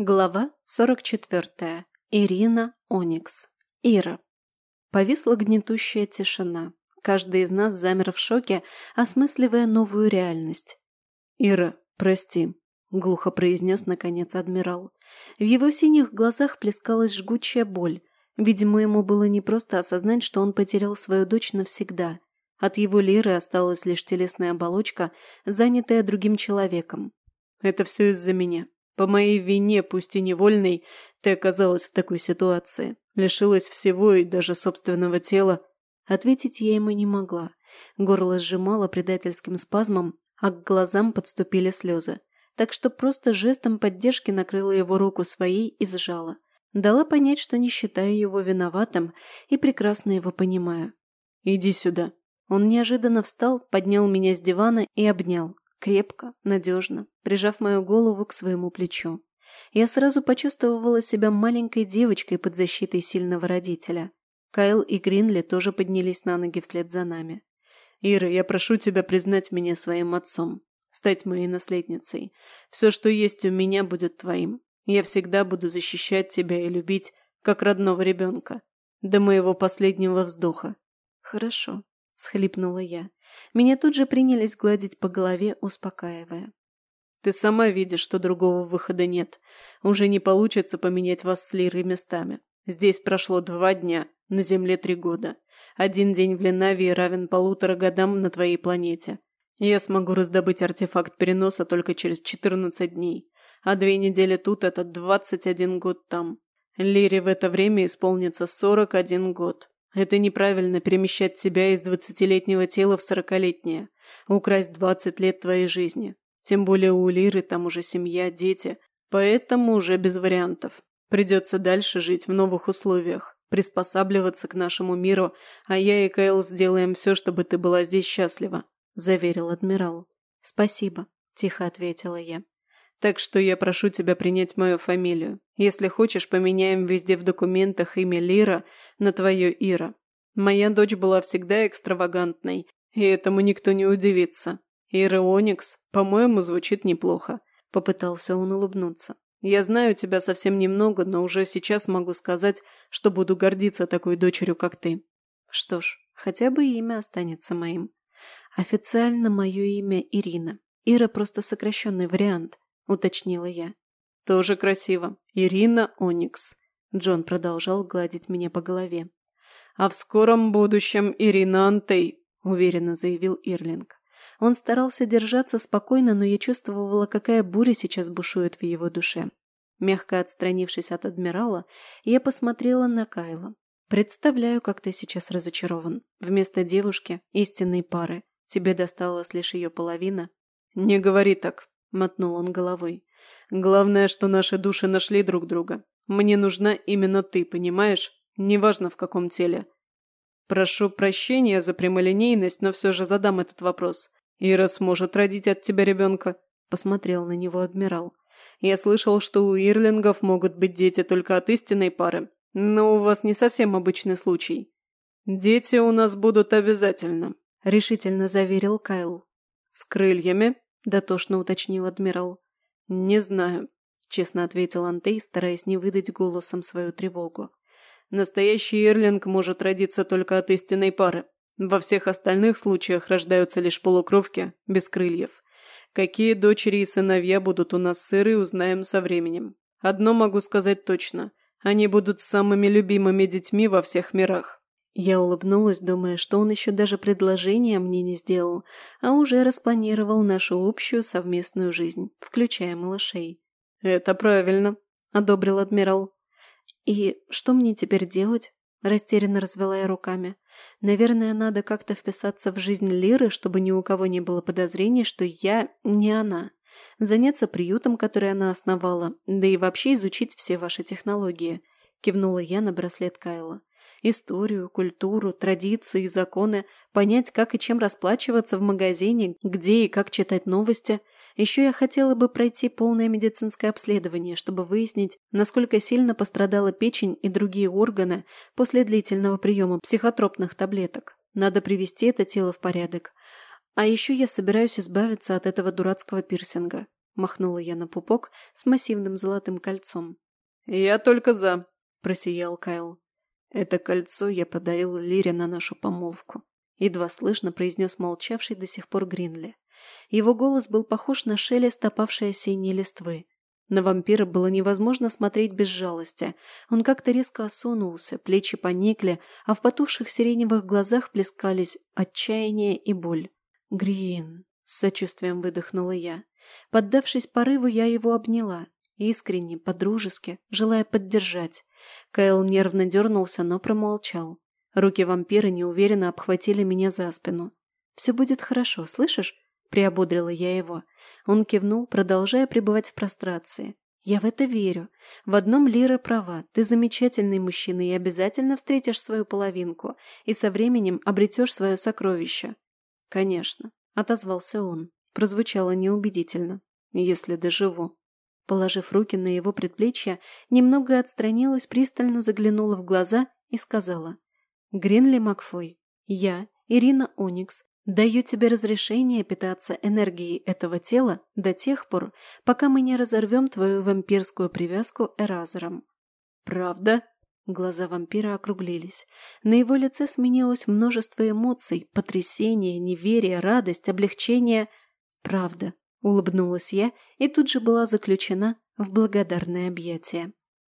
Глава 44. Ирина Оникс. Ира. Повисла гнетущая тишина. Каждый из нас замер в шоке, осмысливая новую реальность. «Ира, прости», – глухо произнес наконец адмирал. В его синих глазах плескалась жгучая боль. Видимо, ему было непросто осознать, что он потерял свою дочь навсегда. От его лиры осталась лишь телесная оболочка, занятая другим человеком. «Это все из-за меня», по моей вине, пусть и невольной, ты оказалась в такой ситуации. Лишилась всего и даже собственного тела. Ответить я ему не могла. Горло сжимало предательским спазмом, а к глазам подступили слезы. Так что просто жестом поддержки накрыла его руку своей и сжала. Дала понять, что не считаю его виноватым и прекрасно его понимаю. «Иди сюда». Он неожиданно встал, поднял меня с дивана и обнял. Крепко, надежно, прижав мою голову к своему плечу. Я сразу почувствовала себя маленькой девочкой под защитой сильного родителя. Кайл и Гринли тоже поднялись на ноги вслед за нами. «Ира, я прошу тебя признать меня своим отцом, стать моей наследницей. Все, что есть у меня, будет твоим. Я всегда буду защищать тебя и любить, как родного ребенка. До моего последнего вздоха». «Хорошо», – схлипнула я. Меня тут же принялись гладить по голове, успокаивая. «Ты сама видишь, что другого выхода нет. Уже не получится поменять вас с Лирой местами. Здесь прошло два дня, на Земле три года. Один день в Ленавии равен полутора годам на твоей планете. Я смогу раздобыть артефакт переноса только через 14 дней, а две недели тут – это 21 год там. Лире в это время исполнится 41 год. Это неправильно перемещать тебя из двадцатилетнего тела в сорокалетнее, украсть двадцать лет твоей жизни. Тем более у Лиры там уже семья, дети, поэтому уже без вариантов. Придется дальше жить в новых условиях, приспосабливаться к нашему миру, а я и Кайл сделаем все, чтобы ты была здесь счастлива», – заверил адмирал. «Спасибо», – тихо ответила я. Так что я прошу тебя принять мою фамилию. Если хочешь, поменяем везде в документах имя Лира на твое Ира. Моя дочь была всегда экстравагантной, и этому никто не удивится. Ира Оникс, по-моему, звучит неплохо. Попытался он улыбнуться. Я знаю тебя совсем немного, но уже сейчас могу сказать, что буду гордиться такой дочерью, как ты. Что ж, хотя бы имя останется моим. Официально мое имя Ирина. Ира просто сокращенный вариант уточнила я. «Тоже красиво. Ирина Оникс». Джон продолжал гладить меня по голове. «А в скором будущем Ирина Антей», – уверенно заявил Ирлинг. Он старался держаться спокойно, но я чувствовала, какая буря сейчас бушует в его душе. Мягко отстранившись от адмирала, я посмотрела на Кайла. «Представляю, как ты сейчас разочарован. Вместо девушки, истинной пары, тебе досталась лишь ее половина». «Не говори так», – мотнул он головой. «Главное, что наши души нашли друг друга. Мне нужна именно ты, понимаешь? Неважно, в каком теле. Прошу прощения за прямолинейность, но все же задам этот вопрос. Ира сможет родить от тебя ребенка?» – посмотрел на него адмирал. «Я слышал, что у ирлингов могут быть дети только от истинной пары, но у вас не совсем обычный случай. Дети у нас будут обязательно», – решительно заверил Кайл. «С крыльями?» – дотошно уточнил адмирал. «Не знаю», – честно ответил Антей, стараясь не выдать голосом свою тревогу. «Настоящий Ирлинг может родиться только от истинной пары. Во всех остальных случаях рождаются лишь полукровки, без крыльев. Какие дочери и сыновья будут у нас сыры, узнаем со временем. Одно могу сказать точно. Они будут самыми любимыми детьми во всех мирах. Я улыбнулась, думая, что он еще даже предложение мне не сделал, а уже распланировал нашу общую совместную жизнь, включая малышей. «Это правильно», – одобрил адмирал. «И что мне теперь делать?» – растерянно развела я руками. «Наверное, надо как-то вписаться в жизнь Лиры, чтобы ни у кого не было подозрений, что я не она. Заняться приютом, который она основала, да и вообще изучить все ваши технологии», – кивнула я на браслет Кайла историю, культуру, традиции и законы, понять, как и чем расплачиваться в магазине, где и как читать новости. Еще я хотела бы пройти полное медицинское обследование, чтобы выяснить, насколько сильно пострадала печень и другие органы после длительного приема психотропных таблеток. Надо привести это тело в порядок. А еще я собираюсь избавиться от этого дурацкого пирсинга. махнула я на пупок с массивным золотым кольцом. «Я только за», – просиял Кайл. «Это кольцо я подарил Лире на нашу помолвку», – едва слышно произнес молчавший до сих пор Гринли. Его голос был похож на шелест опавшей осенней листвы. На вампира было невозможно смотреть без жалости. Он как-то резко осунулся, плечи поникли, а в потухших сиреневых глазах плескались отчаяние и боль. «Грин!» – с сочувствием выдохнула я. Поддавшись порыву, я его обняла. Искренне, подружески, желая поддержать. Кайл нервно дернулся, но промолчал. Руки вампира неуверенно обхватили меня за спину. «Все будет хорошо, слышишь?» – приободрила я его. Он кивнул, продолжая пребывать в прострации. «Я в это верю. В одном Лира права. Ты замечательный мужчина и обязательно встретишь свою половинку, и со временем обретешь свое сокровище». «Конечно», – отозвался он. Прозвучало неубедительно. «Если доживу». Положив руки на его предплечье, немного отстранилась, пристально заглянула в глаза и сказала. «Гринли Макфой, я, Ирина Оникс, Даю тебе разрешение питаться энергией этого тела до тех пор, пока мы не разорвем твою вампирскую привязку эразером». «Правда?» Глаза вампира округлились. На его лице сменилось множество эмоций – потрясение, неверие, радость, облегчение. «Правда», – улыбнулась я и тут же была заключена в благодарное объятие.